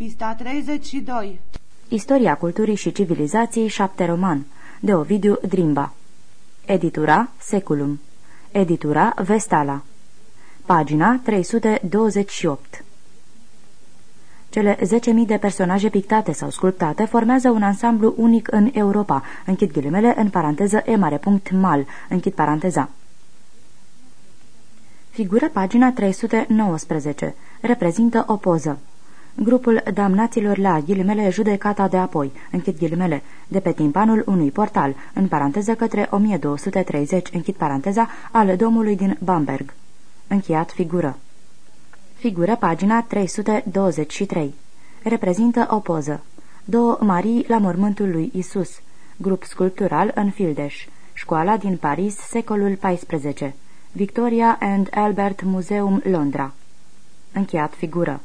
Pista 32 Istoria culturii și civilizației 7 roman de Ovidiu Drimba. Editura Seculum. Editura Vestala. Pagina 328 cele 10.000 de personaje pictate sau sculptate formează un ansamblu unic în Europa, închid ghilimele, în paranteză e mare punct mal, închid paranteza. Figură pagina 319. Reprezintă o poză. Grupul damnaților la ghilimele judecata de apoi, închid ghilimele, de pe timpanul unui portal, în paranteză către 1230, închid paranteza, al domului din Bamberg. Încheiat figură. Figură pagina 323. Reprezintă o poză. Două Marii la mormântul lui Isus. Grup sculptural în Fildeș. Școala din Paris, secolul XIV. Victoria and Albert Museum, Londra. Încheiat figură.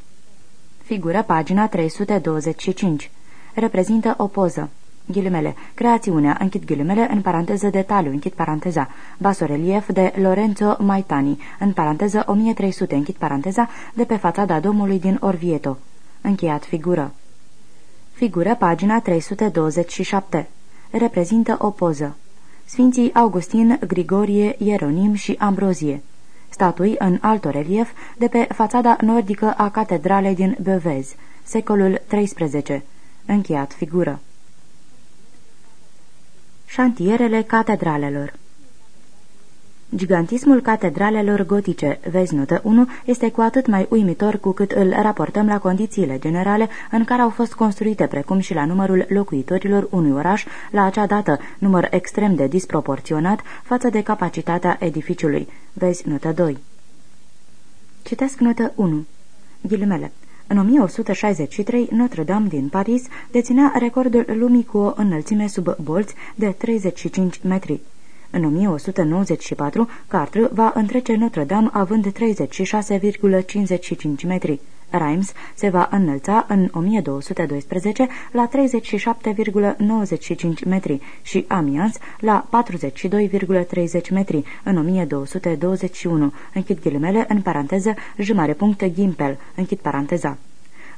Figură pagina 325. Reprezintă o poză. Ghilimele. Creațiunea, închid ghilimele, în paranteză detaliu, închid paranteza. Basorelief de Lorenzo Maitani, în paranteză 1300, închid paranteza, de pe fațada domului din Orvieto. Încheiat figură. Figură, pagina 327. Reprezintă o poză. Sfinții Augustin, Grigorie, Ieronim și Ambrozie. Statui în alto relief de pe fațada nordică a catedralei din Bevez, secolul XIII. Încheiat figură. Șantierele catedralelor Gigantismul catedralelor gotice, vezi notă 1, este cu atât mai uimitor cu cât îl raportăm la condițiile generale în care au fost construite, precum și la numărul locuitorilor unui oraș, la acea dată, număr extrem de disproporționat față de capacitatea edificiului. Vezi notă 2. Citesc notă 1. Ghilimele. În 1163, Notre-Dame din Paris deținea recordul lumii cu o înălțime sub bolți de 35 metri. În 1194, Cartre va întrece Notre-Dame având 36,55 metri. Reims se va înălța în 1212 la 37,95 metri și Amiens la 42,30 metri în 1221, închid ghilimele în paranteză jumare punct Gimpel, închid paranteza.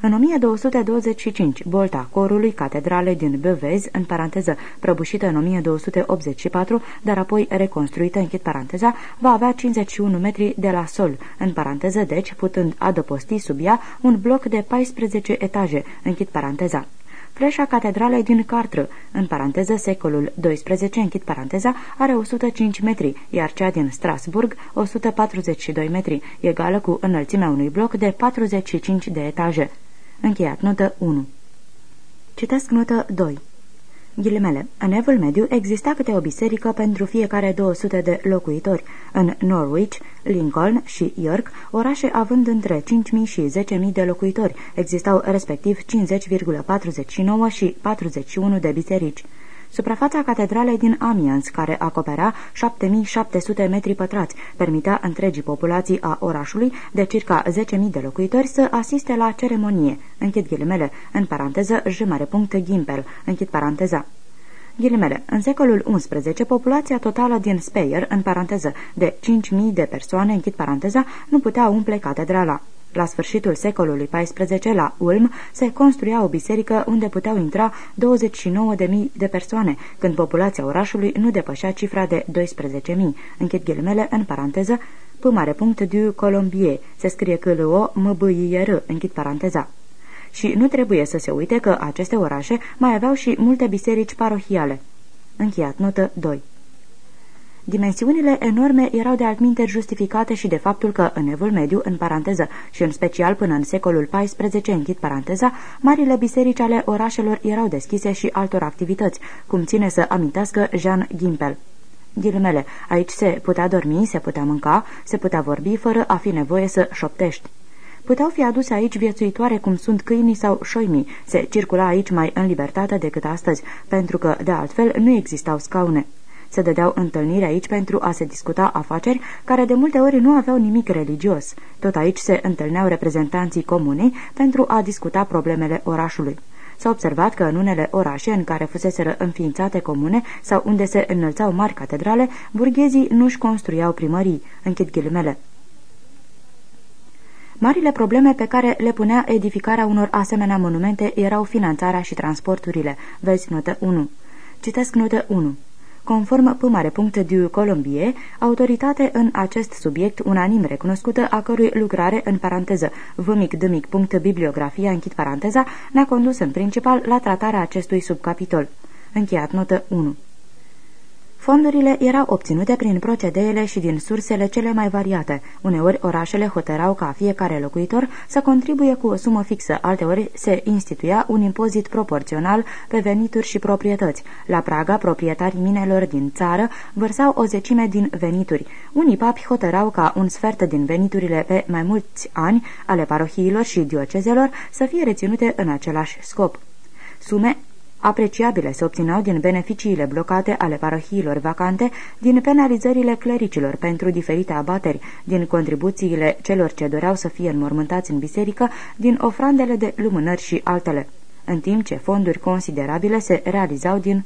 În 1225, bolta corului catedralei din Bevez, în paranteză prăbușită în 1284, dar apoi reconstruită, închid paranteza, va avea 51 metri de la sol, în paranteză deci putând adăposti sub ea un bloc de 14 etaje, închid paranteza. Fleșa catedralei din Cartră, în paranteză secolul XII, închid paranteza, are 105 metri, iar cea din Strasburg 142 metri, egală cu înălțimea unui bloc de 45 de etaje. Încheiat. Notă 1. Citesc notă 2. Ghilimele. În evul mediu exista câte o biserică pentru fiecare 200 de locuitori. În Norwich, Lincoln și York, orașe având între 5.000 și 10.000 de locuitori, existau respectiv 50,49 și 41 de biserici. Suprafața catedralei din Amiens, care acoperea 7700 metri pătrați, permitea întregii populații a orașului de circa 10.000 de locuitori să asiste la ceremonie, închid ghilimele, în paranteză jumare punct Gimpel, închid paranteza. Ghilimele, în secolul XI, populația totală din Speyer, în paranteză, de 5.000 de persoane, închid paranteza, nu putea umple catedrala. La sfârșitul secolului XIV, la Ulm, se construia o biserică unde puteau intra 29.000 de persoane, când populația orașului nu depășea cifra de 12.000. Închid ghilimele în paranteză, p mare punct du Colombier, se scrie că l o m b i r închid paranteza. Și nu trebuie să se uite că aceste orașe mai aveau și multe biserici parohiale. Încheiat notă 2. Dimensiunile enorme erau de altminte justificate și de faptul că în evul mediu, în paranteză, și în special până în secolul XIV, închid paranteza, marile biserici ale orașelor erau deschise și altor activități, cum ține să amintească Jean Gimpel. Ghilimele, aici se putea dormi, se putea mânca, se putea vorbi fără a fi nevoie să șoptești. Puteau fi aduse aici viețuitoare cum sunt câinii sau șoimii, se circula aici mai în libertate decât astăzi, pentru că, de altfel, nu existau scaune. Se dădeau întâlniri aici pentru a se discuta afaceri care de multe ori nu aveau nimic religios. Tot aici se întâlneau reprezentanții comunei pentru a discuta problemele orașului. S-a observat că în unele orașe în care fuseseră înființate comune sau unde se înălțau mari catedrale, burghezii nu-și construiau primării, închid ghilimele. Marile probleme pe care le punea edificarea unor asemenea monumente erau finanțarea și transporturile. Vezi notă 1. Citesc notă 1. Conform P. Colombie, autoritate în acest subiect unanim recunoscută, a cărui lucrare, în paranteză, bibliografia, închid paranteza, ne-a condus în principal la tratarea acestui subcapitol. Încheiat notă 1. Fondurile erau obținute prin procedeele și din sursele cele mai variate. Uneori orașele hotărau ca fiecare locuitor să contribuie cu o sumă fixă, alteori se instituia un impozit proporțional pe venituri și proprietăți. La Praga, proprietarii minelor din țară vărsau o zecime din venituri. Unii papi hotărau ca un sfert din veniturile pe mai mulți ani ale parohiilor și diocezelor să fie reținute în același scop. Sume apreciabile se obținau din beneficiile blocate ale parohiilor vacante, din penalizările clericilor pentru diferite abateri, din contribuțiile celor ce doreau să fie înmormântați în biserică, din ofrandele de lumânări și altele, în timp ce fonduri considerabile se realizau din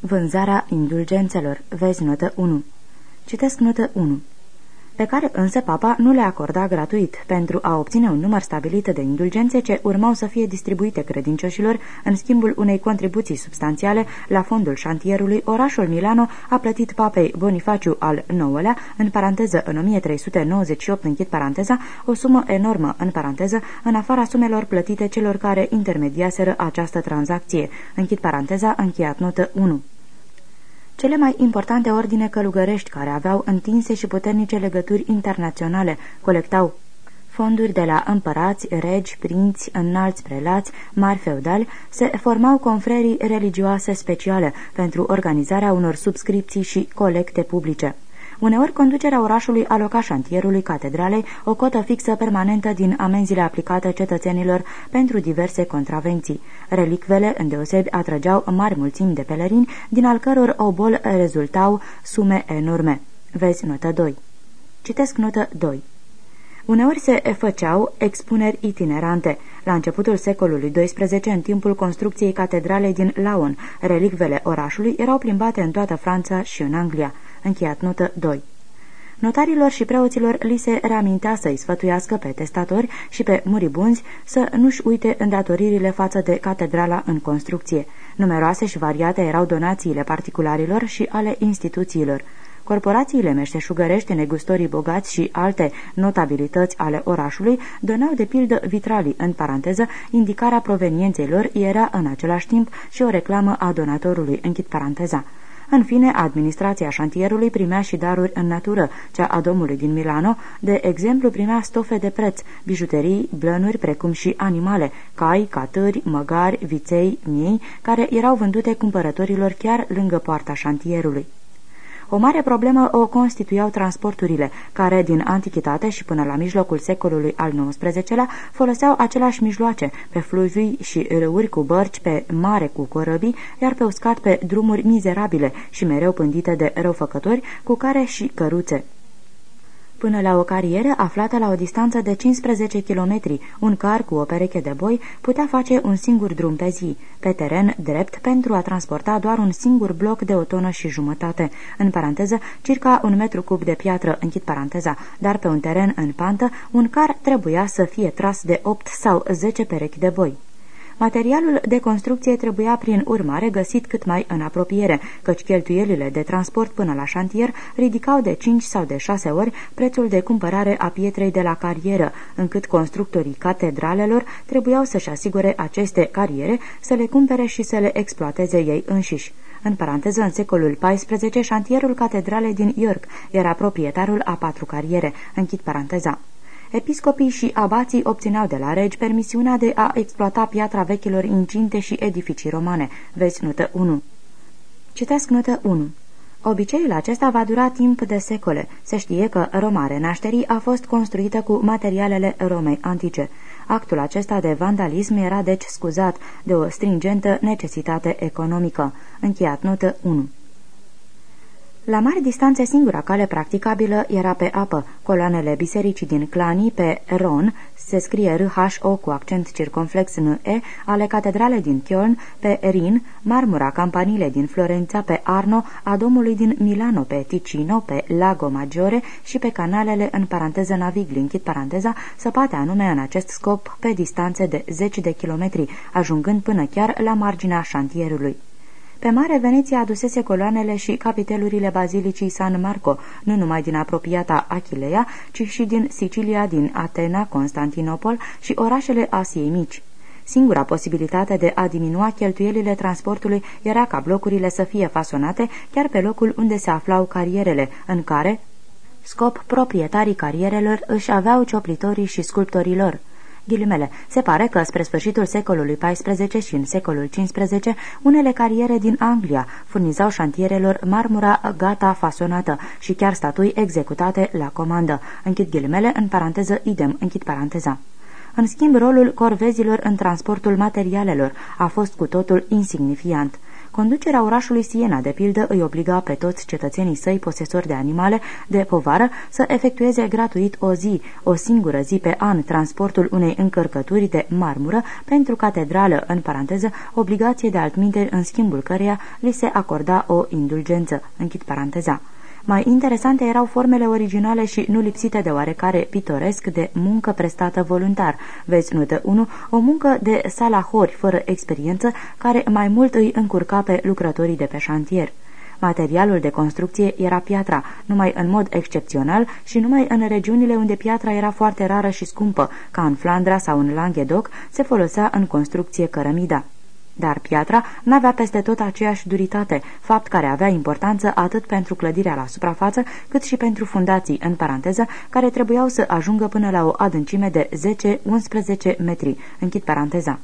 vânzarea indulgențelor. Vezi notă 1. Citesc notă 1 pe care însă papa nu le acorda gratuit, pentru a obține un număr stabilit de indulgențe ce urmau să fie distribuite credincioșilor în schimbul unei contribuții substanțiale la fondul șantierului, orașul Milano a plătit papei Bonifaciu al IX-lea, în paranteză în 1398 închid paranteza, o sumă enormă în paranteză, în afara sumelor plătite celor care intermediaseră această tranzacție. Închid paranteza, încheiat notă 1. Cele mai importante ordine călugărești care aveau întinse și puternice legături internaționale colectau fonduri de la împărați, regi, prinți, înalți prelați, mari feudali, se formau confrerii religioase speciale pentru organizarea unor subscripții și colecte publice. Uneori, conducerea orașului aloca șantierului catedralei o cotă fixă permanentă din amenziile aplicate cetățenilor pentru diverse contravenții. Relicvele, îndeosebi, atrăgeau mari mulțimi de pelerini, din al căror obol rezultau sume enorme. Vezi notă 2. Citesc notă 2. Uneori se făceau expuneri itinerante. La începutul secolului XII, în timpul construcției catedralei din Laon, relicvele orașului erau plimbate în toată Franța și în Anglia. Încheiat notă 2. Notarilor și preoților li se reamintea să-i sfătuiască pe testatori și pe muribunzi să nu-și uite îndatoririle față de catedrala în construcție. Numeroase și variate erau donațiile particularilor și ale instituțiilor. Corporațiile meșteșugărești, negustorii bogați și alte notabilități ale orașului donau de pildă vitralii, în paranteză, indicarea provenienței lor era în același timp și o reclamă a donatorului, închid paranteza. În fine, administrația șantierului primea și daruri în natură, cea a domnului din Milano, de exemplu primea stofe de preț, bijuterii, blănuri, precum și animale, cai, catări, măgari, viței, miei, care erau vândute cumpărătorilor chiar lângă poarta șantierului. O mare problemă o constituiau transporturile, care din antichitate și până la mijlocul secolului al XIX-lea foloseau aceleași mijloace, pe fluvii și râuri cu bărci, pe mare cu corăbii, iar pe uscat pe drumuri mizerabile și mereu pândite de răufăcători, cu care și căruțe până la o carieră aflată la o distanță de 15 km. Un car cu o pereche de boi putea face un singur drum pe zi, pe teren drept pentru a transporta doar un singur bloc de o tonă și jumătate, în paranteză, circa un metru cub de piatră, închid paranteza, dar pe un teren în pantă, un car trebuia să fie tras de 8 sau 10 perechi de boi. Materialul de construcție trebuia prin urmare găsit cât mai în apropiere, căci cheltuielile de transport până la șantier ridicau de 5 sau de 6 ori prețul de cumpărare a pietrei de la carieră, încât constructorii catedralelor trebuiau să-și asigure aceste cariere, să le cumpere și să le exploateze ei înșiși. În paranteză, în secolul XIV, șantierul catedralei din York era proprietarul a patru cariere. Închid paranteza. Episcopii și abații obțineau de la regi permisiunea de a exploata piatra vechilor incinte și edificii romane. Vezi notă 1. Citesc notă 1. Obiceiul acesta va dura timp de secole. Se știe că Roma Renașterii a fost construită cu materialele Romei antice. Actul acesta de vandalism era deci scuzat de o stringentă necesitate economică. Încheiat notă 1. La mari distanțe singura cale practicabilă era pe apă. Coloanele bisericii din Clani pe Ron se scrie R-H-O cu accent circumflex în E, ale catedralei din Köln pe Rin, marmura campanile din Florența pe Arno, a domului din Milano pe Ticino, pe Lago Maggiore și pe canalele în paranteză navigli, închid paranteza, săpate anume în acest scop pe distanțe de zeci de kilometri, ajungând până chiar la marginea șantierului. Pe mare, Veneția adusese coloanele și capitelurile bazilicii San Marco, nu numai din apropiata Achileia, ci și din Sicilia, din Atena, Constantinopol și orașele Asiei Mici. Singura posibilitate de a diminua cheltuielile transportului era ca blocurile să fie fasonate chiar pe locul unde se aflau carierele, în care, scop proprietarii carierelor își aveau cioplitorii și sculptorii lor. Ghilimele, se pare că spre sfârșitul secolului XIV și în secolul XV, unele cariere din Anglia furnizau șantierelor marmura gata fasonată și chiar statui executate la comandă. Închid ghilimele, în paranteză idem, închid paranteza. În schimb, rolul corvezilor în transportul materialelor a fost cu totul insignifiant. Conducerea orașului Siena, de pildă, îi obliga pe toți cetățenii săi posesori de animale de povară să efectueze gratuit o zi, o singură zi pe an, transportul unei încărcături de marmură pentru catedrală, în paranteză, obligație de altminteri în schimbul căreia li se acorda o indulgență, închid paranteza. Mai interesante erau formele originale și nu lipsite de oarecare pitoresc de muncă prestată voluntar. Vezi notă 1, o muncă de salahori fără experiență care mai mult îi încurca pe lucrătorii de pe șantier. Materialul de construcție era piatra, numai în mod excepțional și numai în regiunile unde piatra era foarte rară și scumpă, ca în Flandra sau în Languedoc, se folosea în construcție cărămida. Dar piatra n-avea peste tot aceeași duritate, fapt care avea importanță atât pentru clădirea la suprafață, cât și pentru fundații, în paranteză, care trebuiau să ajungă până la o adâncime de 10-11 metri. Închid paranteza.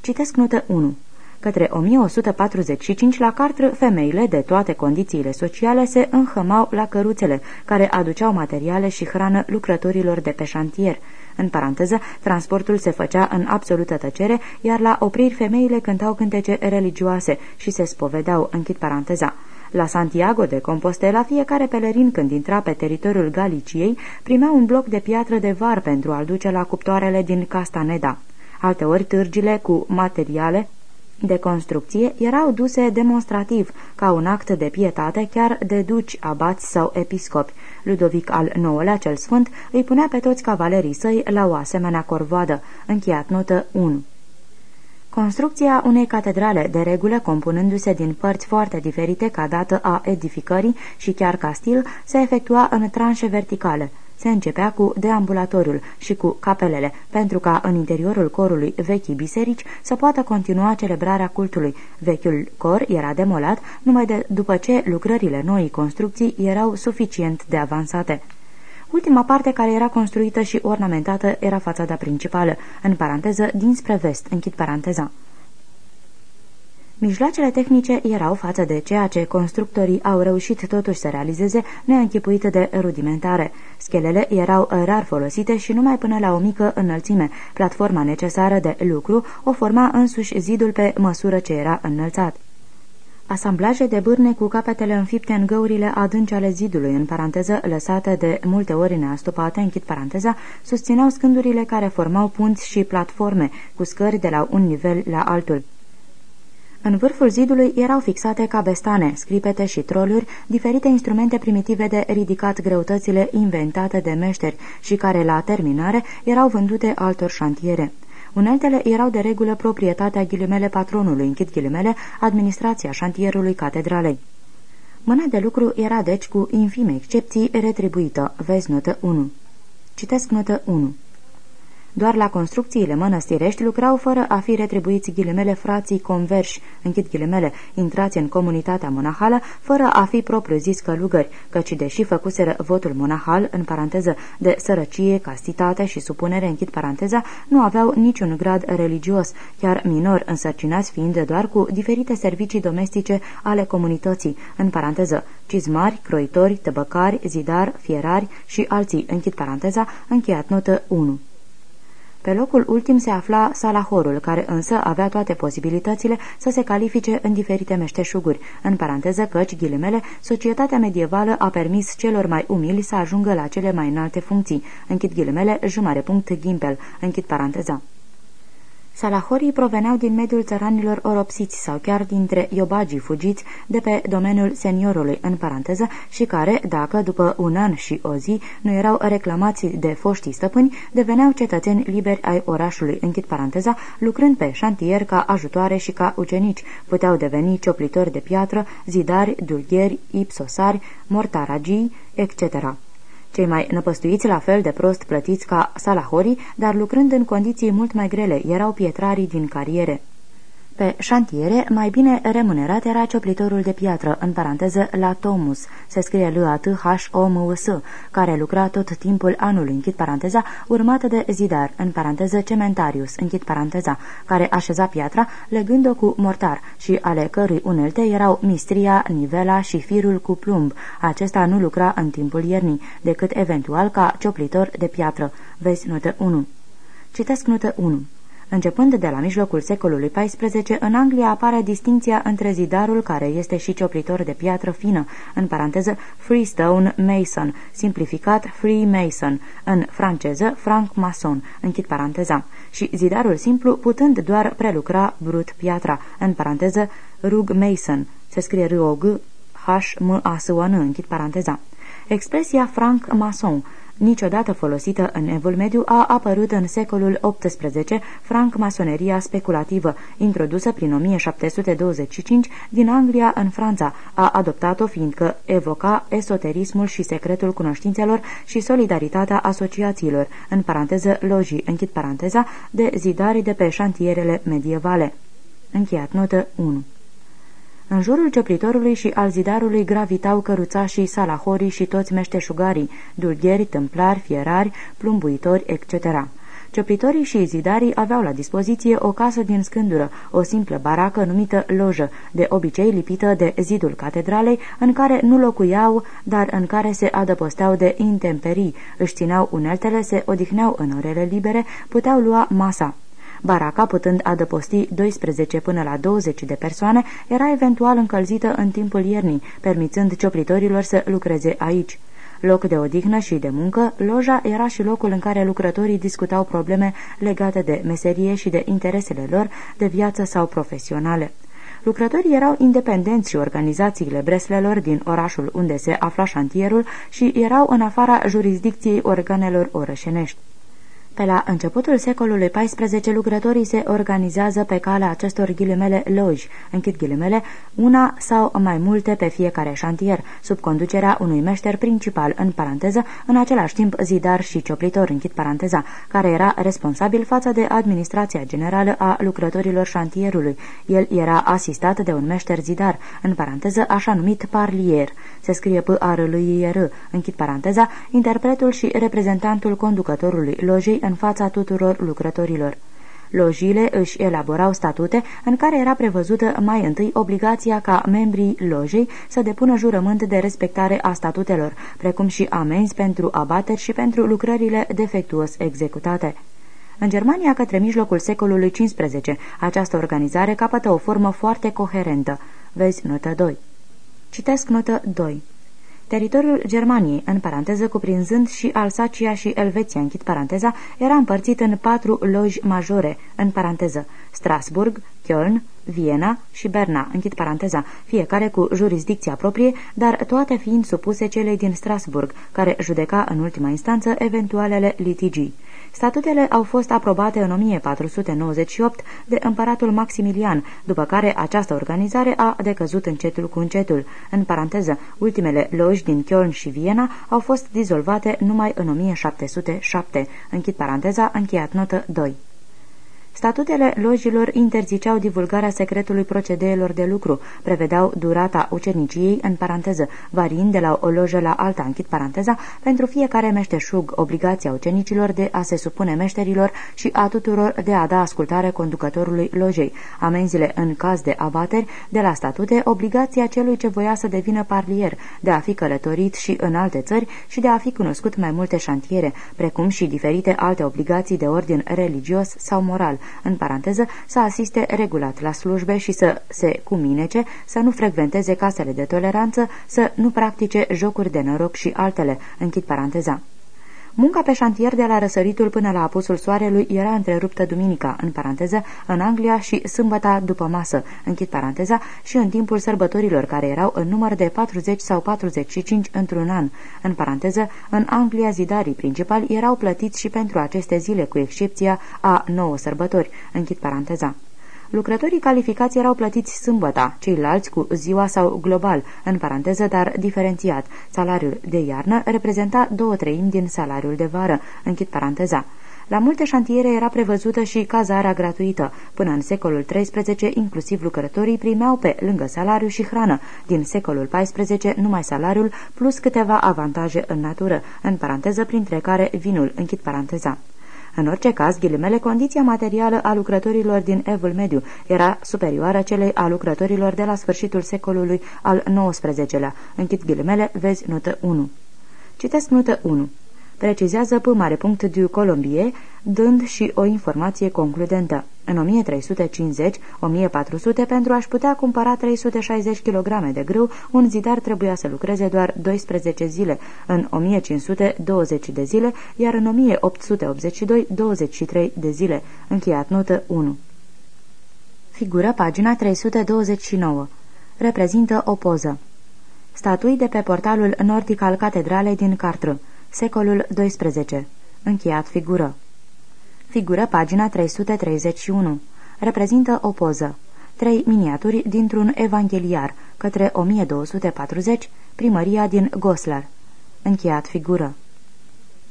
Citesc notă 1. Către 1145 la Cartră, femeile de toate condițiile sociale se înhămau la căruțele, care aduceau materiale și hrană lucrătorilor de pe șantier. În paranteză, transportul se făcea în absolută tăcere, iar la opriri femeile cântau cântece religioase și se spovedeau, închid paranteza. La Santiago de Compostela, fiecare pelerin când intra pe teritoriul Galiciei primea un bloc de piatră de var pentru a-l duce la cuptoarele din Castaneda. Alteori târgile cu materiale de construcție erau duse demonstrativ, ca un act de pietate chiar de duci, abați sau episcopi. Ludovic al IX-lea cel sfânt îi punea pe toți cavalerii săi la o asemenea corvoadă. Încheiat notă 1. Construcția unei catedrale, de regulă compunându-se din părți foarte diferite ca dată a edificării și chiar ca stil, se efectua în tranșe verticale. Se începea cu deambulatoriul și cu capelele, pentru ca în interiorul corului vechii biserici să poată continua celebrarea cultului. Vechiul cor era demolat numai de după ce lucrările noii construcții erau suficient de avansate. Ultima parte care era construită și ornamentată era fațada principală, în paranteză dinspre vest, închid paranteza. Mijloacele tehnice erau față de ceea ce constructorii au reușit totuși să realizeze neînchipuite de rudimentare. Schelele erau rar folosite și numai până la o mică înălțime. Platforma necesară de lucru o forma însuși zidul pe măsură ce era înălțat. Asamblaje de bârne cu capetele înfipte în găurile adânci ale zidului, în paranteză lăsate de multe ori neastupate, închid paranteza, susțineau scândurile care formau punți și platforme, cu scări de la un nivel la altul. În vârful zidului erau fixate cabestane, scripete și troluri, diferite instrumente primitive de ridicat greutățile inventate de meșteri și care, la terminare, erau vândute altor șantiere. Uneltele erau de regulă proprietatea ghilimele patronului, închid ghilimele, administrația șantierului catedralei. Mâna de lucru era deci cu infime excepții retribuită. Vezi notă 1. Citesc notă 1. Doar la construcțiile mănăstirești lucrau fără a fi retribuiți ghilimele frații converși, închid ghilimele, intrați în comunitatea monahală, fără a fi propriu-zis călugări, căci deși făcuseră votul monahal, în paranteză, de sărăcie, castitate și supunere, închid paranteza, nu aveau niciun grad religios, chiar minor însărcinați fiind doar cu diferite servicii domestice ale comunității, în paranteză, cizmari, croitori, tăbăcari, zidar, fierari și alții, închid paranteza, încheiat notă 1. Pe locul ultim se afla Salahorul, care însă avea toate posibilitățile să se califice în diferite meșteșuguri, în paranteză căci, ghilimele, societatea medievală a permis celor mai umili să ajungă la cele mai înalte funcții, închid ghilimele, jumare punct ghimpel, închid paranteza. Salahorii proveneau din mediul țăranilor oropsiți sau chiar dintre iobagii fugiți de pe domeniul seniorului, în paranteză, și care, dacă după un an și o zi nu erau reclamați de foștii stăpâni, deveneau cetățeni liberi ai orașului, închid paranteza, lucrând pe șantier ca ajutoare și ca ucenici, puteau deveni cioplitori de piatră, zidari, dulgheri, ipsosari, mortaragii, etc cei mai năpăstuiți la fel de prost plătiți ca salahorii, dar lucrând în condiții mult mai grele, erau pietrarii din cariere. Pe șantiere, mai bine remunerat era cioplitorul de piatră, în paranteză la Tomus, se scrie l a t h o m s care lucra tot timpul anului, închid paranteza, urmată de zidar, în paranteză cementarius, închid paranteza, care așeza piatra, legând-o cu mortar și ale cărui unelte erau mistria, nivela și firul cu plumb. Acesta nu lucra în timpul iernii, decât eventual ca cioplitor de piatră. Vezi notă 1. Citesc notă 1. Începând de la mijlocul secolului XIV, în Anglia apare distinția între zidarul, care este și cioplitor de piatră fină, în paranteză Freestone Mason, simplificat Free Mason, în franceză Franc Mason, închid paranteza, și zidarul simplu putând doar prelucra brut piatra, în paranteză Rug Mason, se scrie r o g h m a s o n închid paranteza. Expresia Franc Mason niciodată folosită în Evul Mediu, a apărut în secolul XVIII franc-masoneria speculativă, introdusă prin 1725 din Anglia în Franța. A adoptat-o fiindcă evoca esoterismul și secretul cunoștințelor și solidaritatea asociațiilor, în paranteză lojii, închid paranteza, de zidari de pe șantierele medievale. Încheiat notă 1 în jurul cioplitorului și al zidarului gravitau căruțașii, salahorii și toți meșteșugarii, dulgheri, tâmplari, fierari, plumbuitori, etc. Cioplitorii și zidarii aveau la dispoziție o casă din scândură, o simplă baracă numită lojă, de obicei lipită de zidul catedralei, în care nu locuiau, dar în care se adăposteau de intemperii, își țineau uneltele, se odihneau în orele libere, puteau lua masa. Baraca, putând adăposti 12 până la 20 de persoane, era eventual încălzită în timpul iernii, permițând cioplitorilor să lucreze aici. Loc de odihnă și de muncă, loja era și locul în care lucrătorii discutau probleme legate de meserie și de interesele lor, de viață sau profesionale. Lucrătorii erau independenți și organizațiile breslelor din orașul unde se afla șantierul și erau în afara jurisdicției organelor orășenești. Pe la începutul secolului XIV, lucrătorii se organizează pe calea acestor ghilimele loji, închid ghilimele, una sau mai multe pe fiecare șantier, sub conducerea unui meșter principal, în paranteză, în același timp zidar și cioplitor, închid paranteza, care era responsabil față de administrația generală a lucrătorilor șantierului. El era asistat de un meșter zidar, în paranteză așa numit parlier, se scrie p a r l i r închid paranteza, interpretul și reprezentantul conducătorului lojei în fața tuturor lucrătorilor. Lojiile își elaborau statute în care era prevăzută mai întâi obligația ca membrii lojei să depună jurământ de respectare a statutelor, precum și amenzi pentru abateri și pentru lucrările defectuos executate. În Germania, către mijlocul secolului XV, această organizare capătă o formă foarte coherentă. Vezi notă 2. Citesc notă 2. Teritoriul Germaniei, în paranteză cuprinzând și Alsacia și Elveția, închid paranteza, era împărțit în patru loji majore, în paranteză, Strasburg, Köln, Viena și Berna, închid paranteza, fiecare cu jurisdicția proprie, dar toate fiind supuse celei din Strasburg, care judeca în ultima instanță eventualele litigii. Statutele au fost aprobate în 1498 de împăratul Maximilian, după care această organizare a decăzut încetul cu încetul. În paranteză, ultimele loji din Köln și Viena au fost dizolvate numai în 1707. Închid paranteza, încheiat notă 2. Statutele lojilor interziceau divulgarea secretului procedeelor de lucru, prevedeau durata uceniciei, în paranteză, variind de la o lojă la alta, închid paranteza, pentru fiecare meșteșug, obligația ucenicilor de a se supune meșterilor și a tuturor de a da ascultare conducătorului lojei, amenzile în caz de abateri, de la statute, obligația celui ce voia să devină parlier, de a fi călătorit și în alte țări și de a fi cunoscut mai multe șantiere, precum și diferite alte obligații de ordin religios sau moral, în paranteză, să asiste regulat la slujbe și să se cuminece, să nu frecventeze casele de toleranță, să nu practice jocuri de noroc și altele, închid paranteza. Munca pe șantier de la răsăritul până la apusul soarelui era întreruptă duminica, în paranteză, în Anglia și sâmbăta după masă, închid paranteza, și în timpul sărbătorilor, care erau în număr de 40 sau 45 într-un an. În paranteză, în Anglia zidarii principali erau plătiți și pentru aceste zile, cu excepția a nouă sărbători, închid paranteza. Lucrătorii calificați erau plătiți sâmbăta, ceilalți cu ziua sau global, în paranteză, dar diferențiat. Salariul de iarnă reprezenta două treimi din salariul de vară, închid paranteza. La multe șantiere era prevăzută și cazarea gratuită. Până în secolul XIII, inclusiv lucrătorii primeau pe lângă salariu și hrană. Din secolul XIV, numai salariul plus câteva avantaje în natură, în paranteză printre care vinul, închid paranteza. În orice caz, ghilimele, condiția materială a lucrătorilor din Evul Mediu era superioară celei a lucrătorilor de la sfârșitul secolului al XIX-lea. Închid ghilimele, vezi notă 1. Citesc notă 1 precizează P. mare punct du Colombie, dând și o informație concludentă. În 1350-1400, pentru a-și putea cumpăra 360 kg de grâu, un zidar trebuia să lucreze doar 12 zile, în 1500 20 de zile, iar în 1882 23 de zile. Încheiat notă 1. Figură pagina 329. Reprezintă o poză. Statui de pe portalul nordic al catedralei din Cartră. Secolul XII. Încheiat figură. Figură pagina 331. Reprezintă o poză. Trei miniaturi dintr-un evangheliar către 1240, primăria din Goslar. Încheiat figură.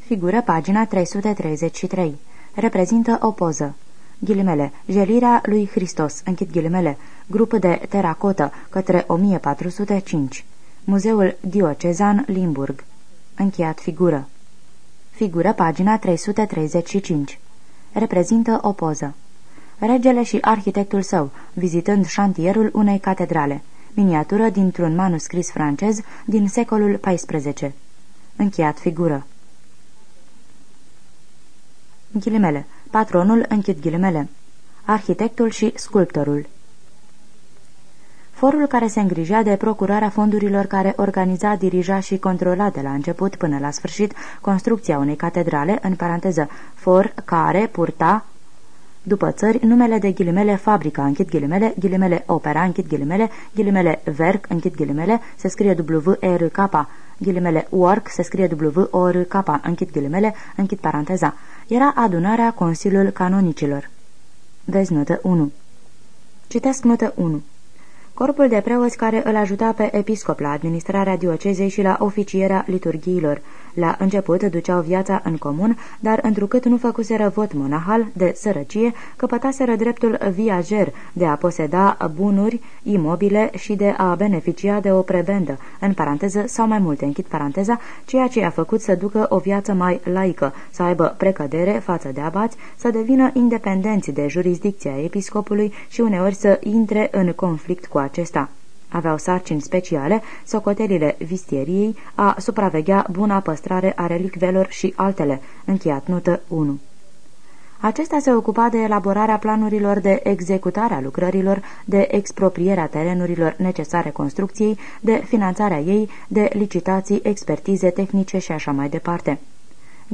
Figură pagina 333. Reprezintă o poză. Ghilimele, jelirea lui Hristos, închid ghilimele, grup de teracotă către 1405. Muzeul Diocezan Limburg. Încheiat figură. Figură pagina 335. Reprezintă o poză. Regele și arhitectul său, vizitând șantierul unei catedrale. Miniatură dintr-un manuscris francez din secolul XIV. Încheiat figură. Ghilimele. Patronul închid ghilimele. Arhitectul și sculptorul. Forul care se îngrijea de procurarea fondurilor care organiza, dirija și controla de la început până la sfârșit construcția unei catedrale, în paranteză, for care purta după țări, numele de ghilimele fabrica, închid ghilimele, ghilimele opera, închid ghilimele, ghilimele verc, închid ghilimele, se scrie W-E-R-K, ghilimele work, se scrie W-O-R-K, închid ghilimele, închid paranteza. Era adunarea Consiliul Canonicilor. Vezi notă 1. Citesc notă 1 corpul de preoți care îl ajuta pe episcop la administrarea diocezei și la oficierea liturghiilor. La început duceau viața în comun, dar întrucât nu făcuseră vot monahal de sărăcie, căpătaseră dreptul viager de a poseda bunuri imobile și de a beneficia de o prebendă, în paranteză sau mai multe, închid paranteza, ceea ce a făcut să ducă o viață mai laică, să aibă precădere față de abați, să devină independenți de jurisdicția episcopului și uneori să intre în conflict cu acesta. Aveau sarcini speciale, socotelile vistieriei, a supraveghea buna păstrare a relicvelor și altele. Încheiat notă 1. Acesta se ocupa de elaborarea planurilor de executare a lucrărilor, de exproprierea terenurilor necesare construcției, de finanțarea ei, de licitații, expertize tehnice și așa mai departe.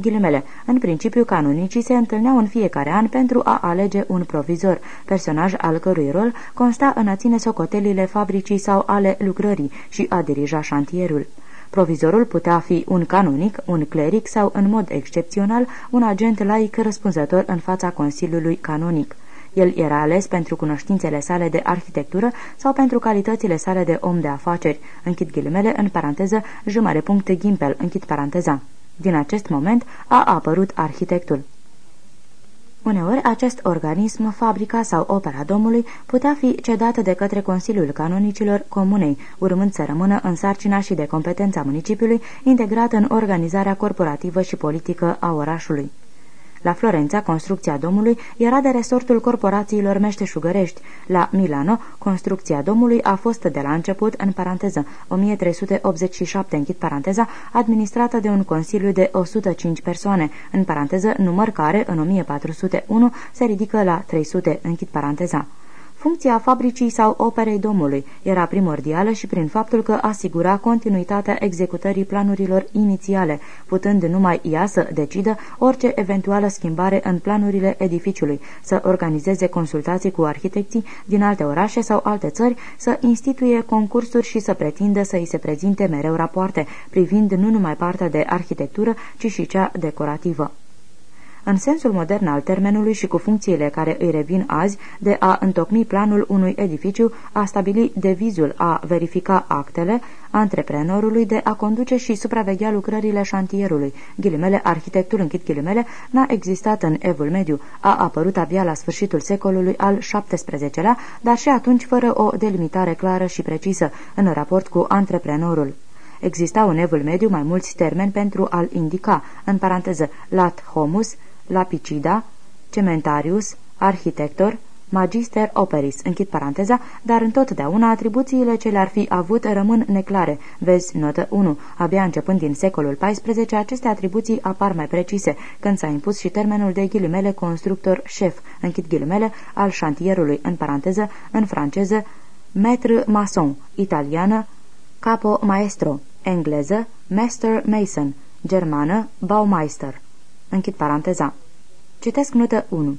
Ghilimele, în principiu, canonicii se întâlneau în fiecare an pentru a alege un provizor, personaj al cărui rol consta în a ține socotelile fabricii sau ale lucrării și a dirija șantierul. Provizorul putea fi un canonic, un cleric sau, în mod excepțional, un agent laic răspunzător în fața Consiliului Canonic. El era ales pentru cunoștințele sale de arhitectură sau pentru calitățile sale de om de afaceri. Închid ghilimele, în paranteză, jumare punct ghimpel, închid paranteza. Din acest moment a apărut arhitectul. Uneori, acest organism, fabrica sau opera domnului, putea fi cedată de către Consiliul Canonicilor Comunei, urmând să rămână în sarcina și de competența municipiului, integrat în organizarea corporativă și politică a orașului. La Florența, construcția domului era de resortul corporațiilor meșteșugărești. La Milano, construcția domului a fost de la început, în paranteză, 1387, închid paranteza, administrată de un consiliu de 105 persoane, în paranteză, număr care, în 1401, se ridică la 300, închid paranteza. Funcția fabricii sau operei domului era primordială și prin faptul că asigura continuitatea executării planurilor inițiale, putând numai ea să decidă orice eventuală schimbare în planurile edificiului, să organizeze consultații cu arhitecții din alte orașe sau alte țări, să instituie concursuri și să pretindă să îi se prezinte mereu rapoarte, privind nu numai partea de arhitectură, ci și cea decorativă în sensul modern al termenului și cu funcțiile care îi revin azi de a întocmi planul unui edificiu, a stabili devizul, a verifica actele, antreprenorului de a conduce și supraveghea lucrările șantierului. Ghilimele, arhitectul închid ghilimele, n-a existat în Evul Mediu, a apărut abia la sfârșitul secolului al XVII-lea, dar și atunci fără o delimitare clară și precisă în raport cu antreprenorul. Existau în Evul Mediu mai mulți termeni pentru a-l indica, în paranteză, lat homus, lapicida, cementarius, arhitector, magister operis, închid paranteza, dar întotdeauna atribuțiile ce le-ar fi avut rămân neclare. Vezi notă 1. Abia începând din secolul XIV, aceste atribuții apar mai precise, când s-a impus și termenul de ghilimele constructor șef, închid ghilimele, al șantierului, în paranteză, în franceză, maître maçon, italiană, capo maestro, engleză, master mason, germană, baumeister. Închid paranteza. Citesc notă 1.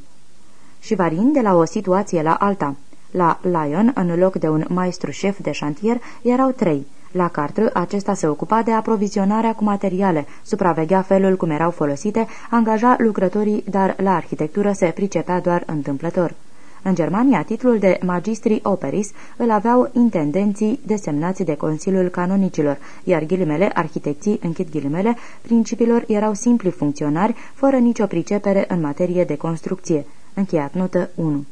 Și variind de la o situație la alta. La Lyon, în loc de un maestru șef de șantier, erau trei. La Cartră, acesta se ocupa de aprovizionarea cu materiale, supraveghea felul cum erau folosite, angaja lucrătorii, dar la arhitectură se pricepea doar întâmplător. În Germania, titlul de magistri operis îl aveau intendenții desemnați de Consiliul Canonicilor, iar ghilimele, arhitecții, închid ghilimele, principilor erau simpli funcționari, fără nicio pricepere în materie de construcție. Încheiat notă 1.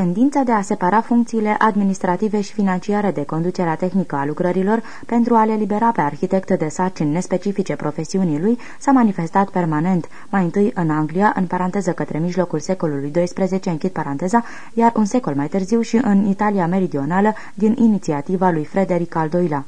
Tendința de a separa funcțiile administrative și financiare de conducerea tehnică a lucrărilor pentru a le libera pe arhitectă de sarcini nespecifice profesiunii lui s-a manifestat permanent, mai întâi în Anglia, în paranteză către mijlocul secolului XII, închid paranteza, iar un secol mai târziu și în Italia meridională din inițiativa lui Frederic al II-lea.